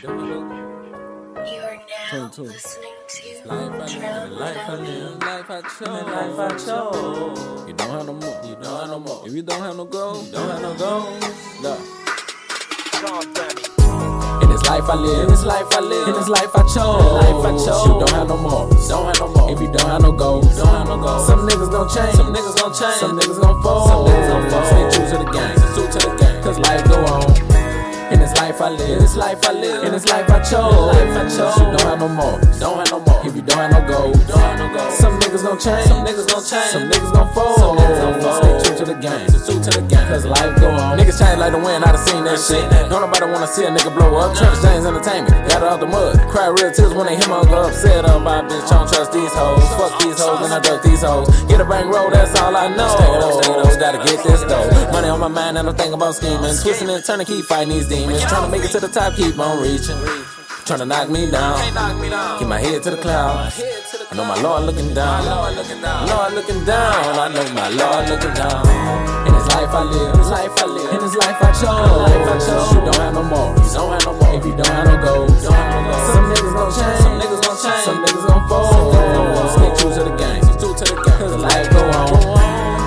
You are now 22. listening to Life I live, life I live, life I chose, life I chose. You don't have no more, you don't have no more. If you don't have no goals, you don't have no goals. Look. In this life I live, in this life I live, in this life I chose, life I chose. You don't have no more, don't have no more. If you don't have no goals, don't have no goals. Some niggas gon' change, some niggas gon' change, some niggas gon' fall, I live, in this life I live, in this life I chose, life I chose. You don't have no more, don't have no more. If you don't have no goals, don't have no goals. Some niggas gon' change, some niggas gon' change, some niggas gon' fall, some niggas gon' fall. Stay true to the game, true to the game, cause life go on. Niggas change like the wind, I done seen that shit. Don't nobody wanna see a nigga blow up. Travis James Entertainment, got it out the mud. Cry real tears when they hear my go upset about bitch. I don't trust these hoes, fuck these hoes, and I duck these hoes. Get a bank roll, that's all I know. Gotta get this dough. Money on my mind, and I'm thinking about scheming. Twisting and turning, keep fighting these demons. Trying to make it to the top, keep on reaching. Trying to knock me down. Keep my head to the clouds. I know my Lord looking down. Lord looking down. I know my Lord looking down. Life I live. This life I live. In this life I chose. Life I chose. You don't have no more. You don't have no more. If you don't have no goals. Some niggas gon' change. Some niggas gon' change. Some niggas gon' fall. Stay true to the game. True to the game. Cause life go on.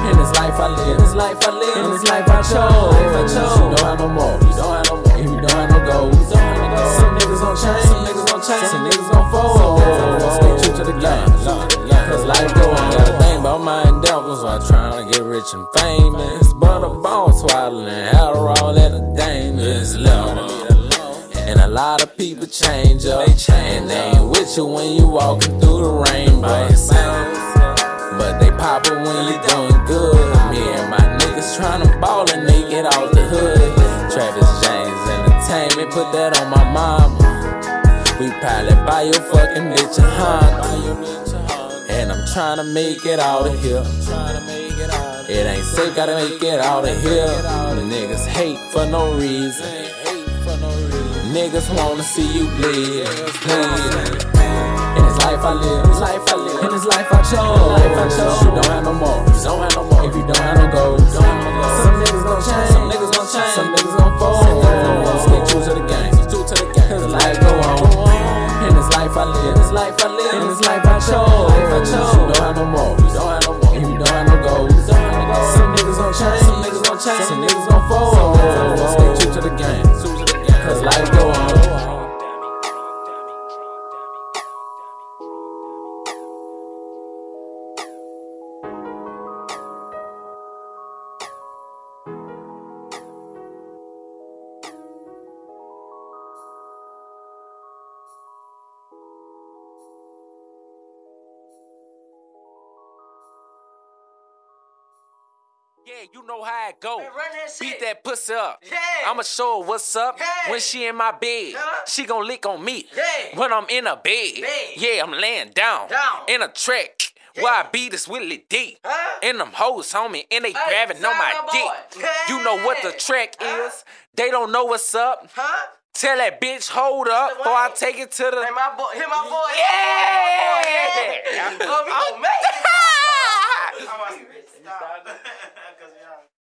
In this life I live. In this life I live. In this life I chose. Life I chose. You don't have no more. You don't have no more. If you don't have no goals. Some niggas gon' change. Some niggas gon' change. Some niggas gon' fall. Stay true to the game. Cause life go on. Gotta think about my endeavors while trying to get rich and famous. But a bone swallowing Adderall at a dangerous level. And a lot of people change up. And they ain't with you when you walking through the rain by yourself. But they poppin' when you doing good. Me and my niggas tryna ball and they get out the hood. Travis James Entertainment, put that on my mama. We probably buy your fucking bitch a Honda. And I'm tryna make it out of here. It ain't safe, gotta make it out of here. Niggas hate for no reason. Niggas wanna see you bleed. bleed. In this life I live, in this life I live, in this life I chose. Life I chose. You don't have no more, you don't have no more. If you don't have no goals, some niggas gon' change, some niggas gon' change, some niggas gon' fall. Stay true to the game, true to the game. Cause life go on. In this life I live, in this life I live, in this life I chose. Life I chose. You don't have no more, Yeah, you know how it go. Man, that Beat that pussy up. Yeah. I'ma show her what's up. Yeah. When she in my bed, Yeah. she gon' lick on me. Yeah. When I'm in a bed, yeah, I'm laying down. Down. In a track. Yeah. Where I beat this Willie D. Huh? And them hoes, homie, and they Hey, grabbing on my dick. You know what the track Huh? is. They don't know what's up. Huh? Tell that bitch, hold up, before I take it to the. Hey, my boy, hit my boy. Yeah. Hit my boy, yeah. Gon' make it.